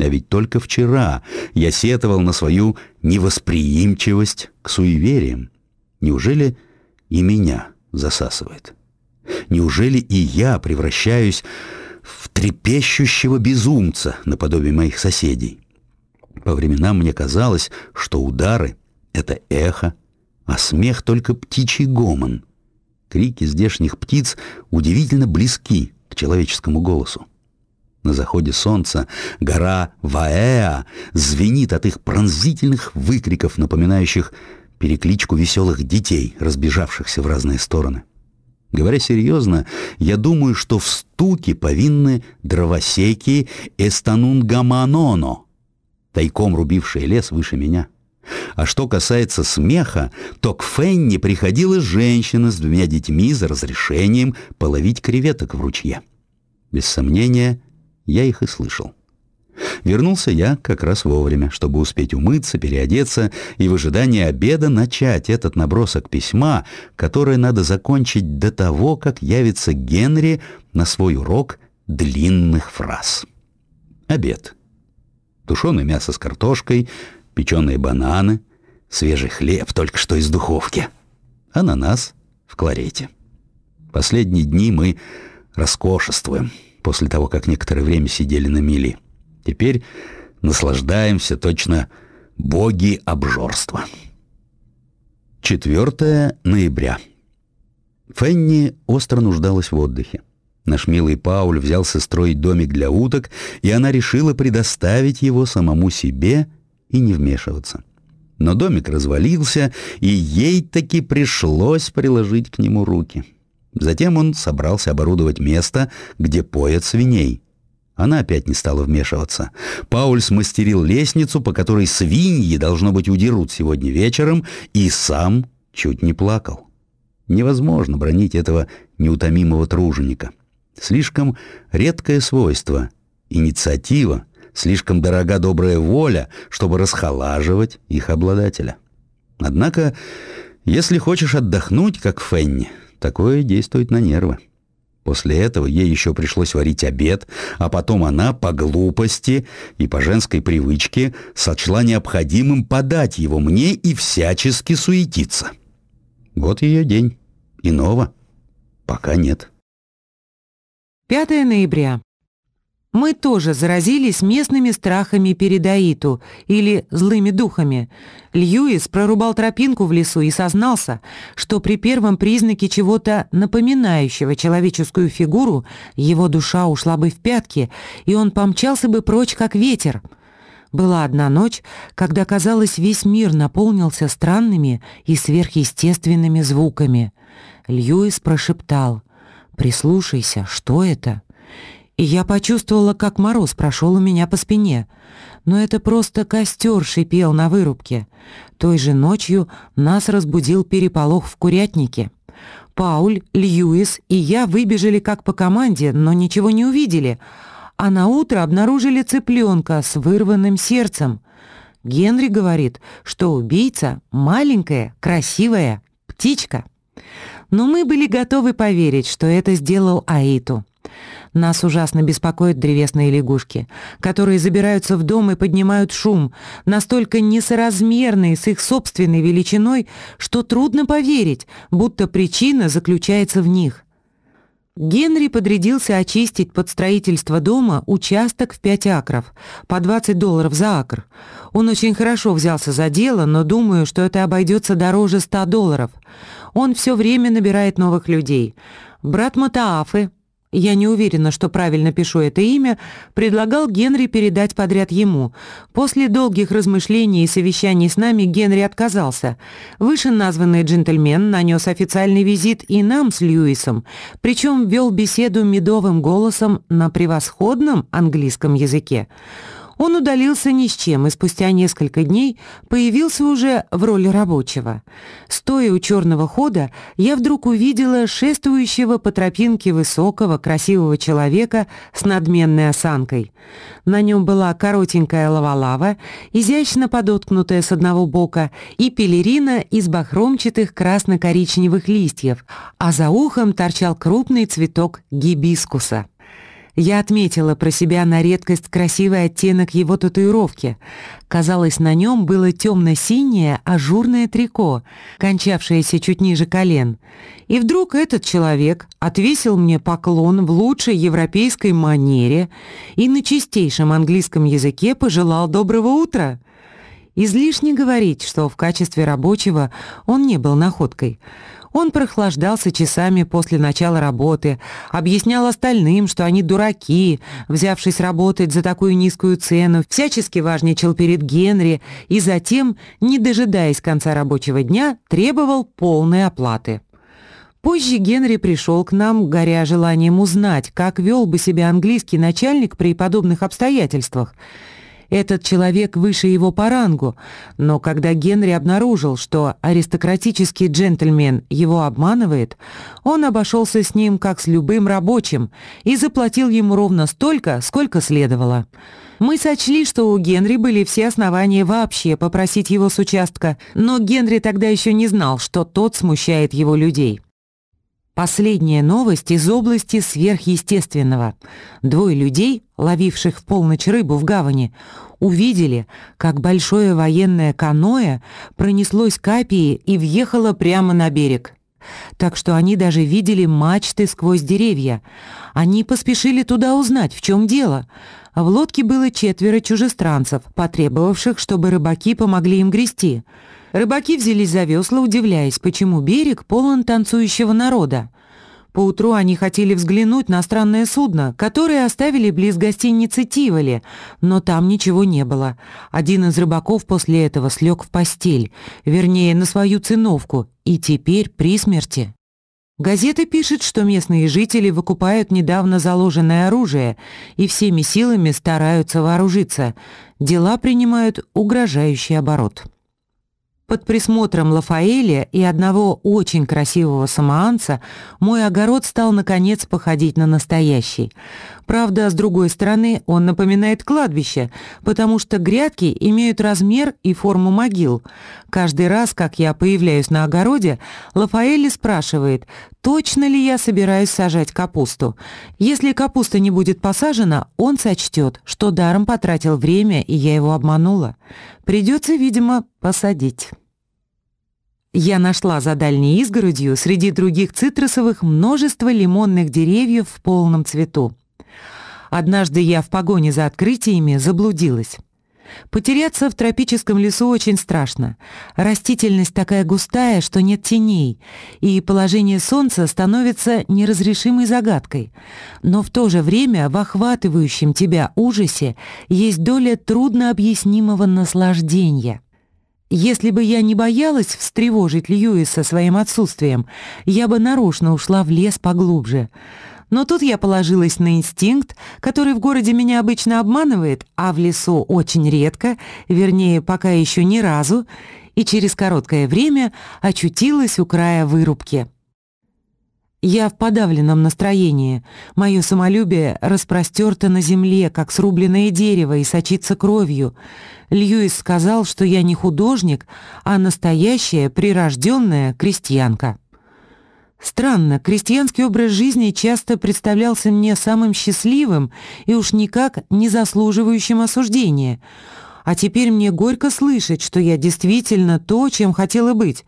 А ведь только вчера я сетовал на свою невосприимчивость к суевериям. Неужели и меня засасывает? Неужели и я превращаюсь в трепещущего безумца наподобие моих соседей? По временам мне казалось, что удары — это эхо, а смех — только птичий гомон. Крики здешних птиц удивительно близки к человеческому голосу. На заходе солнца гора Ваэа звенит от их пронзительных выкриков, напоминающих перекличку веселых детей, разбежавшихся в разные стороны. Говоря серьезно, я думаю, что в стуке повинны дровосеки Эстанунгаманоно, тайком рубившие лес выше меня. А что касается смеха, то к Фенни приходила женщина с двумя детьми за разрешением половить креветок в ручье. Без сомнения, я их и слышал. Вернулся я как раз вовремя, чтобы успеть умыться, переодеться и в ожидании обеда начать этот набросок письма, которое надо закончить до того, как явится Генри на свой урок длинных фраз. Обед. Тушеное мясо с картошкой, печеные бананы, свежий хлеб только что из духовки, ананас в кларете. Последние дни мы роскошествуем после того, как некоторое время сидели на мели. Теперь наслаждаемся точно боги обжорства. 4 ноября. Фенни остро нуждалась в отдыхе. Наш милый Пауль взялся строить домик для уток, и она решила предоставить его самому себе и не вмешиваться. Но домик развалился, и ей таки пришлось приложить к нему руки. Затем он собрался оборудовать место, где поят свиней. Она опять не стала вмешиваться. Пауль смастерил лестницу, по которой свиньи, должно быть, удерут сегодня вечером, и сам чуть не плакал. Невозможно бронить этого неутомимого труженика. Слишком редкое свойство, инициатива, слишком дорога добрая воля, чтобы расхолаживать их обладателя. Однако, если хочешь отдохнуть, как Фенни, такое действует на нервы. После этого ей еще пришлось варить обед, а потом она по глупости и по женской привычке сочла необходимым подать его мне и всячески суетиться. Вот ее день. Иного пока нет. 5 ноября. Мы тоже заразились местными страхами перед Аиту или злыми духами. Льюис прорубал тропинку в лесу и сознался, что при первом признаке чего-то напоминающего человеческую фигуру его душа ушла бы в пятки, и он помчался бы прочь, как ветер. Была одна ночь, когда, казалось, весь мир наполнился странными и сверхъестественными звуками. Льюис прошептал «Прислушайся, что это?» Я почувствовала, как мороз прошел у меня по спине. Но это просто костер шипел на вырубке. Той же ночью нас разбудил переполох в курятнике. Пауль, Льюис и я выбежали как по команде, но ничего не увидели, а на утро обнаружили цыпленка с вырванным сердцем. Генри говорит, что убийца — маленькая, красивая птичка. Но мы были готовы поверить, что это сделал Аиту. Нас ужасно беспокоят древесные лягушки, которые забираются в дом и поднимают шум, настолько несоразмерный с их собственной величиной, что трудно поверить, будто причина заключается в них. Генри подрядился очистить под строительство дома участок в 5 акров, по 20 долларов за акр. Он очень хорошо взялся за дело, но думаю, что это обойдется дороже 100 долларов. Он все время набирает новых людей. Брат Матаафы, я не уверена, что правильно пишу это имя, предлагал Генри передать подряд ему. После долгих размышлений и совещаний с нами Генри отказался. Вышеназванный джентльмен нанес официальный визит и нам с Льюисом, причем вел беседу медовым голосом на превосходном английском языке. Он удалился ни с чем и спустя несколько дней появился уже в роли рабочего. Стоя у черного хода, я вдруг увидела шествующего по тропинке высокого, красивого человека с надменной осанкой. На нем была коротенькая лавалава, изящно подоткнутая с одного бока, и пелерина из бахромчатых красно-коричневых листьев, а за ухом торчал крупный цветок гибискуса. Я отметила про себя на редкость красивый оттенок его татуировки. Казалось, на нем было темно-синее ажурное трико, кончавшееся чуть ниже колен. И вдруг этот человек отвесил мне поклон в лучшей европейской манере и на чистейшем английском языке пожелал доброго утра. Излишне говорить, что в качестве рабочего он не был находкой. Он прохлаждался часами после начала работы, объяснял остальным, что они дураки, взявшись работать за такую низкую цену, всячески важничал перед Генри и затем, не дожидаясь конца рабочего дня, требовал полной оплаты. Позже Генри пришел к нам, горя желанием узнать, как вел бы себя английский начальник при подобных обстоятельствах – этот человек выше его по рангу, но когда Генри обнаружил, что аристократический джентльмен его обманывает, он обошелся с ним как с любым рабочим и заплатил ему ровно столько, сколько следовало. Мы сочли, что у Генри были все основания вообще попросить его с участка, но Генри тогда еще не знал, что тот смущает его людей. Последняя новость из области сверхъестественного. Двое людей, ловивших в полночь рыбу в гавани, увидели, как большое военное каноэ пронеслось к Апии и въехало прямо на берег. Так что они даже видели мачты сквозь деревья. Они поспешили туда узнать, в чем дело. В лодке было четверо чужестранцев, потребовавших, чтобы рыбаки помогли им грести — Рыбаки взялись за весла, удивляясь, почему берег полон танцующего народа. Поутру они хотели взглянуть на странное судно, которое оставили близ гостиницы Тиволи, но там ничего не было. Один из рыбаков после этого слег в постель, вернее, на свою циновку, и теперь при смерти. Газета пишет, что местные жители выкупают недавно заложенное оружие и всеми силами стараются вооружиться. Дела принимают угрожающий оборот. Под присмотром Лафаэля и одного очень красивого самоанца мой огород стал наконец походить на настоящий. Правда, с другой стороны, он напоминает кладбище, потому что грядки имеют размер и форму могил. Каждый раз, как я появляюсь на огороде, Лафаэлли спрашивает, точно ли я собираюсь сажать капусту. Если капуста не будет посажена, он сочтет, что даром потратил время, и я его обманула. Придется, видимо, посадить. Я нашла за дальней изгородью среди других цитрусовых множество лимонных деревьев в полном цвету. Однажды я в погоне за открытиями заблудилась. Потеряться в тропическом лесу очень страшно. Растительность такая густая, что нет теней, и положение солнца становится неразрешимой загадкой. Но в то же время в охватывающем тебя ужасе есть доля труднообъяснимого наслаждения — если бы я не боялась встревожить Льюиса своим отсутствием, я бы нарочно ушла в лес поглубже. Но тут я положилась на инстинкт, который в городе меня обычно обманывает, а в лесу очень редко, вернее, пока еще ни разу, и через короткое время очутилась у края вырубки. Я в подавленном настроении. Мое самолюбие распростерто на земле, как срубленное дерево, и сочится кровью. Льюис сказал, что я не художник, а настоящая прирожденная крестьянка. Странно, крестьянский образ жизни часто представлялся мне самым счастливым и уж никак не заслуживающим осуждения — а теперь мне горько слышать, что я действительно то, чем хотела быть.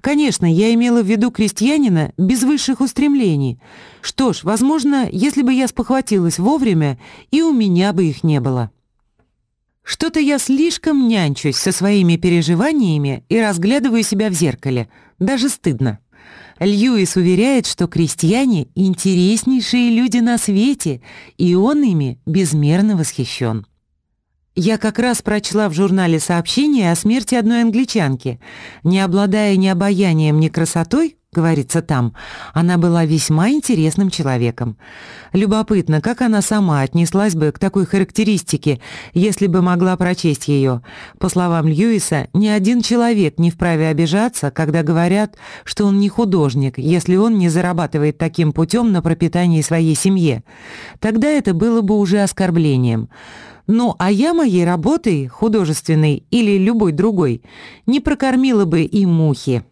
Конечно, я имела в виду крестьянина без высших устремлений. Что ж, возможно, если бы я спохватилась вовремя, и у меня бы их не было. Что-то я слишком нянчусь со своими переживаниями и разглядываю себя в зеркале. Даже стыдно. Льюис уверяет, что крестьяне — интереснейшие люди на свете, и он ими безмерно восхищен. Я как раз прочла в журнале сообщение о смерти одной англичанки. Не обладая ни обаянием, ни красотой, говорится там, она была весьма интересным человеком. Любопытно, как она сама отнеслась бы к такой характеристике, если бы могла прочесть ее. По словам Льюиса, ни один человек не вправе обижаться, когда говорят, что он не художник, если он не зарабатывает таким путем на пропитание своей семье. Тогда это было бы уже оскорблением. Ну, а я моей работой, художественной или любой другой, не прокормила бы и мухи.